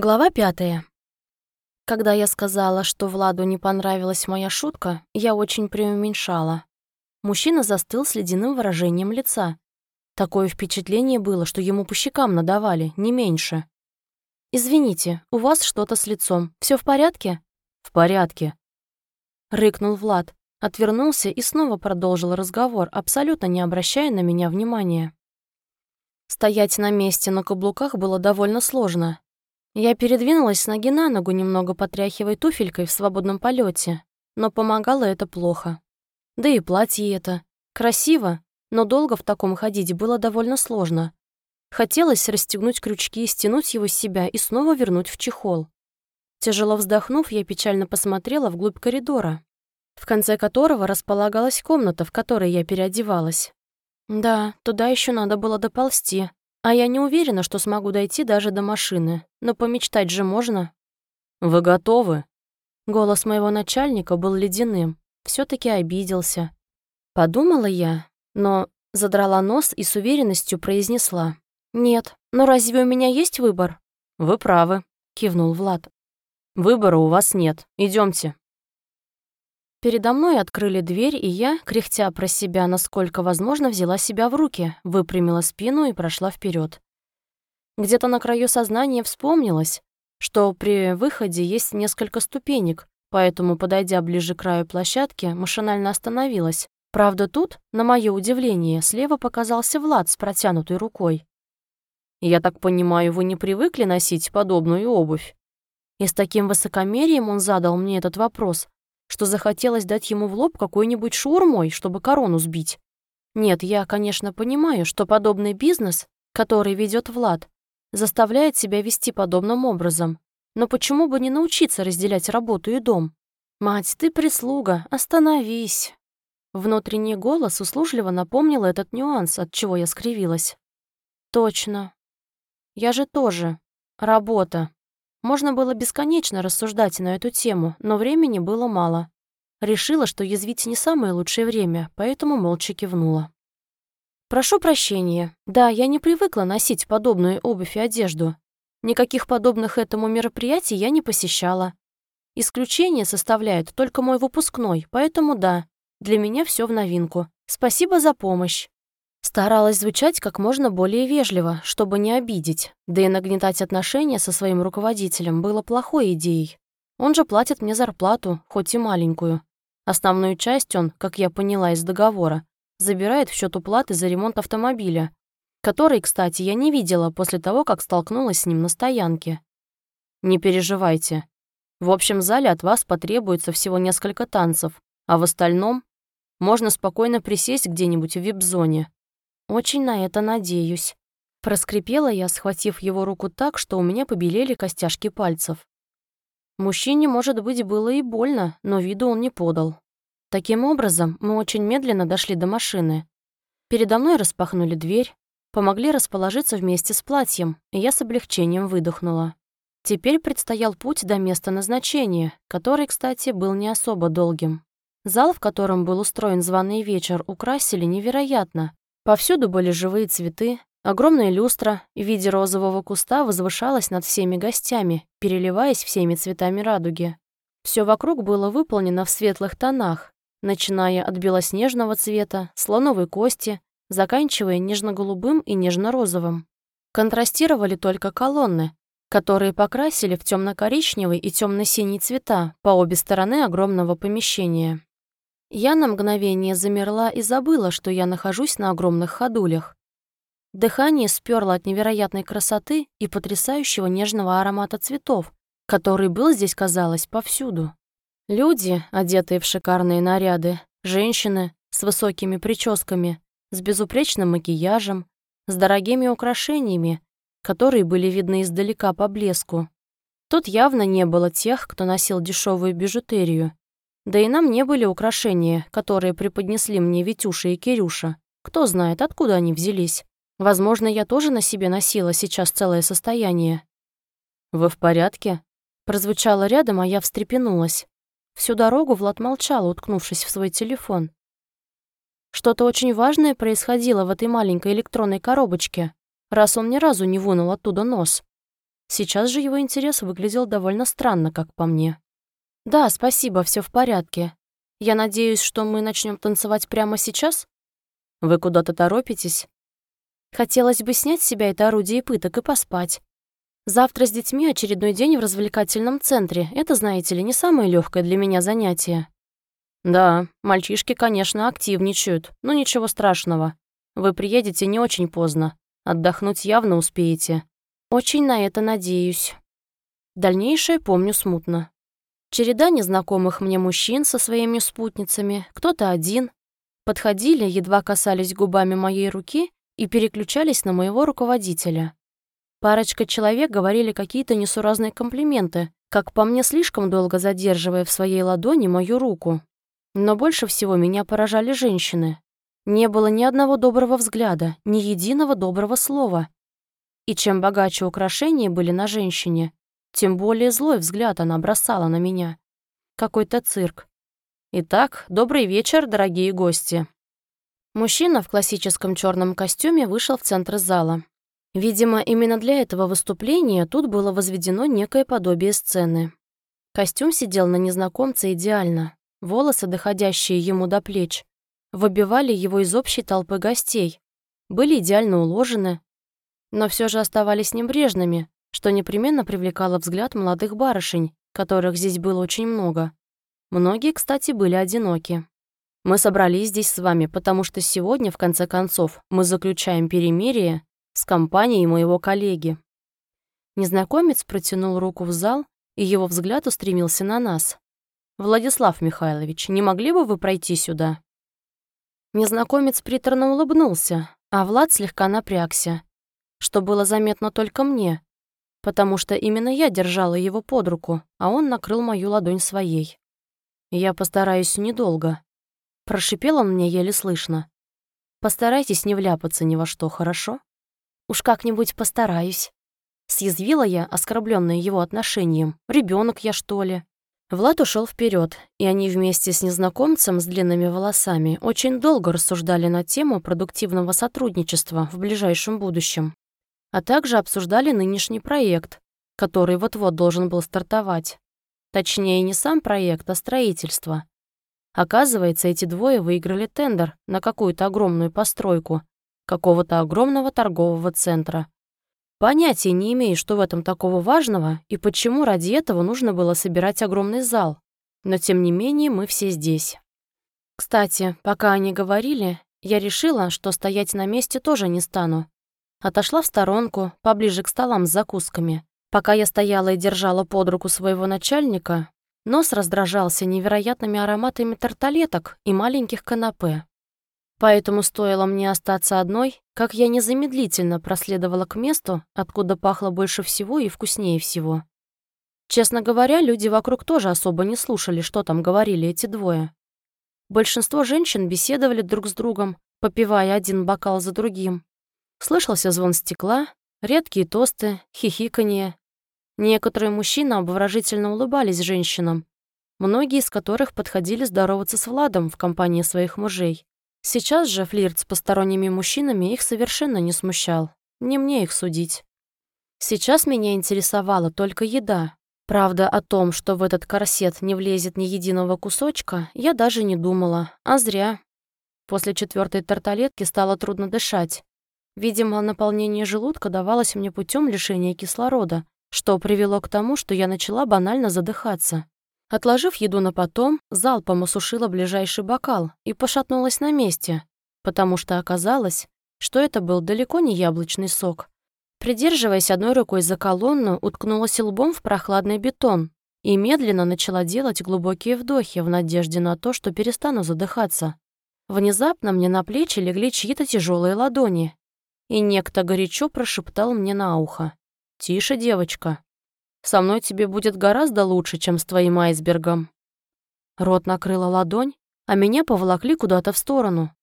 Глава пятая. Когда я сказала, что Владу не понравилась моя шутка, я очень преуменьшала. Мужчина застыл с ледяным выражением лица. Такое впечатление было, что ему по щекам надавали, не меньше. «Извините, у вас что-то с лицом. Все в порядке?» «В порядке», — рыкнул Влад, отвернулся и снова продолжил разговор, абсолютно не обращая на меня внимания. Стоять на месте на каблуках было довольно сложно. Я передвинулась с ноги на ногу, немного потряхивая туфелькой в свободном полете, но помогало это плохо. Да и платье это. Красиво, но долго в таком ходить было довольно сложно. Хотелось расстегнуть крючки, стянуть его с себя и снова вернуть в чехол. Тяжело вздохнув, я печально посмотрела вглубь коридора, в конце которого располагалась комната, в которой я переодевалась. Да, туда еще надо было доползти, а я не уверена, что смогу дойти даже до машины. Но помечтать же можно. «Вы готовы?» Голос моего начальника был ледяным. все таки обиделся. Подумала я, но задрала нос и с уверенностью произнесла. «Нет, но разве у меня есть выбор?» «Вы правы», — кивнул Влад. «Выбора у вас нет. Идемте. Передо мной открыли дверь, и я, кряхтя про себя, насколько возможно, взяла себя в руки, выпрямила спину и прошла вперед. Где-то на краю сознания вспомнилось, что при выходе есть несколько ступенек, поэтому, подойдя ближе к краю площадки, машинально остановилась. Правда, тут, на мое удивление, слева показался Влад с протянутой рукой. «Я так понимаю, вы не привыкли носить подобную обувь?» И с таким высокомерием он задал мне этот вопрос, что захотелось дать ему в лоб какой-нибудь шурмой, чтобы корону сбить. Нет, я, конечно, понимаю, что подобный бизнес, который ведет Влад, заставляет себя вести подобным образом. Но почему бы не научиться разделять работу и дом? «Мать, ты прислуга, остановись!» Внутренний голос услужливо напомнил этот нюанс, от чего я скривилась. «Точно. Я же тоже. Работа. Можно было бесконечно рассуждать на эту тему, но времени было мало. Решила, что язвить не самое лучшее время, поэтому молча кивнула. «Прошу прощения. Да, я не привыкла носить подобную обувь и одежду. Никаких подобных этому мероприятий я не посещала. Исключение составляет только мой выпускной, поэтому да, для меня все в новинку. Спасибо за помощь». Старалась звучать как можно более вежливо, чтобы не обидеть, да и нагнетать отношения со своим руководителем было плохой идеей. Он же платит мне зарплату, хоть и маленькую. Основную часть он, как я поняла из договора, забирает в счет уплаты за ремонт автомобиля, который, кстати, я не видела после того, как столкнулась с ним на стоянке. Не переживайте. В общем зале от вас потребуется всего несколько танцев, а в остальном можно спокойно присесть где-нибудь в вип-зоне. Очень на это надеюсь. Проскрипела я, схватив его руку так, что у меня побелели костяшки пальцев. Мужчине, может быть, было и больно, но виду он не подал. Таким образом, мы очень медленно дошли до машины. Передо мной распахнули дверь, помогли расположиться вместе с платьем, и я с облегчением выдохнула. Теперь предстоял путь до места назначения, который, кстати, был не особо долгим. Зал, в котором был устроен званый вечер, украсили невероятно, Повсюду были живые цветы, огромная люстра в виде розового куста возвышалась над всеми гостями, переливаясь всеми цветами радуги. Все вокруг было выполнено в светлых тонах, начиная от белоснежного цвета, слоновой кости, заканчивая нежно-голубым и нежно-розовым. Контрастировали только колонны, которые покрасили в темно-коричневый и темно-синий цвета по обе стороны огромного помещения. Я на мгновение замерла и забыла, что я нахожусь на огромных ходулях. Дыхание сперло от невероятной красоты и потрясающего нежного аромата цветов, который был здесь, казалось, повсюду. Люди, одетые в шикарные наряды, женщины с высокими прическами, с безупречным макияжем, с дорогими украшениями, которые были видны издалека по блеску. Тут явно не было тех, кто носил дешевую бижутерию, да и нам не были украшения, которые преподнесли мне Витюша и Кирюша. Кто знает, откуда они взялись. Возможно, я тоже на себе носила сейчас целое состояние. «Вы в порядке?» Прозвучало рядом, а я встрепенулась. Всю дорогу Влад молчал, уткнувшись в свой телефон. Что-то очень важное происходило в этой маленькой электронной коробочке, раз он ни разу не вынул оттуда нос. Сейчас же его интерес выглядел довольно странно, как по мне. «Да, спасибо, все в порядке. Я надеюсь, что мы начнем танцевать прямо сейчас?» «Вы куда-то торопитесь?» «Хотелось бы снять с себя это орудие пыток и поспать. Завтра с детьми очередной день в развлекательном центре. Это, знаете ли, не самое легкое для меня занятие». «Да, мальчишки, конечно, активничают, но ничего страшного. Вы приедете не очень поздно. Отдохнуть явно успеете. Очень на это надеюсь. Дальнейшее помню смутно. Череда незнакомых мне мужчин со своими спутницами, кто-то один, подходили, едва касались губами моей руки и переключались на моего руководителя. Парочка человек говорили какие-то несуразные комплименты, как по мне слишком долго задерживая в своей ладони мою руку. Но больше всего меня поражали женщины. Не было ни одного доброго взгляда, ни единого доброго слова. И чем богаче украшения были на женщине, тем более злой взгляд она бросала на меня. Какой-то цирк. Итак, добрый вечер, дорогие гости. Мужчина в классическом черном костюме вышел в центр зала. Видимо, именно для этого выступления тут было возведено некое подобие сцены. Костюм сидел на незнакомце идеально, волосы, доходящие ему до плеч, выбивали его из общей толпы гостей, были идеально уложены, но все же оставались небрежными, что непременно привлекало взгляд молодых барышень, которых здесь было очень много. Многие, кстати, были одиноки. Мы собрались здесь с вами, потому что сегодня, в конце концов, мы заключаем перемирие с компанией моего коллеги. Незнакомец протянул руку в зал, и его взгляд устремился на нас. «Владислав Михайлович, не могли бы вы пройти сюда?» Незнакомец приторно улыбнулся, а Влад слегка напрягся, что было заметно только мне, потому что именно я держала его под руку, а он накрыл мою ладонь своей. «Я постараюсь недолго», — прошипел он мне еле слышно. «Постарайтесь не вляпаться ни во что, хорошо?» «Уж как-нибудь постараюсь», — съязвила я, оскорбленная его отношением. Ребенок я, что ли?» Влад ушел вперед, и они вместе с незнакомцем с длинными волосами очень долго рассуждали на тему продуктивного сотрудничества в ближайшем будущем, а также обсуждали нынешний проект, который вот-вот должен был стартовать. Точнее, не сам проект, а строительство. Оказывается, эти двое выиграли тендер на какую-то огромную постройку какого-то огромного торгового центра. Понятия не имею, что в этом такого важного и почему ради этого нужно было собирать огромный зал. Но тем не менее мы все здесь. Кстати, пока они говорили, я решила, что стоять на месте тоже не стану. Отошла в сторонку, поближе к столам с закусками. Пока я стояла и держала под руку своего начальника, нос раздражался невероятными ароматами тарталеток и маленьких канапе. Поэтому стоило мне остаться одной, как я незамедлительно проследовала к месту, откуда пахло больше всего и вкуснее всего. Честно говоря, люди вокруг тоже особо не слушали, что там говорили эти двое. Большинство женщин беседовали друг с другом, попивая один бокал за другим. Слышался звон стекла, редкие тосты, хихиканье. Некоторые мужчины обворожительно улыбались женщинам, многие из которых подходили здороваться с Владом в компании своих мужей. Сейчас же флирт с посторонними мужчинами их совершенно не смущал. Не мне их судить. Сейчас меня интересовала только еда. Правда, о том, что в этот корсет не влезет ни единого кусочка, я даже не думала, а зря. После четвертой тарталетки стало трудно дышать. Видимо, наполнение желудка давалось мне путем лишения кислорода, что привело к тому, что я начала банально задыхаться. Отложив еду на потом, залпом осушила ближайший бокал и пошатнулась на месте, потому что оказалось, что это был далеко не яблочный сок. Придерживаясь одной рукой за колонну, уткнулась лбом в прохладный бетон и медленно начала делать глубокие вдохи в надежде на то, что перестану задыхаться. Внезапно мне на плечи легли чьи-то тяжелые ладони, и некто горячо прошептал мне на ухо. «Тише, девочка, со мной тебе будет гораздо лучше, чем с твоим айсбергом». Рот накрыла ладонь, а меня поволокли куда-то в сторону.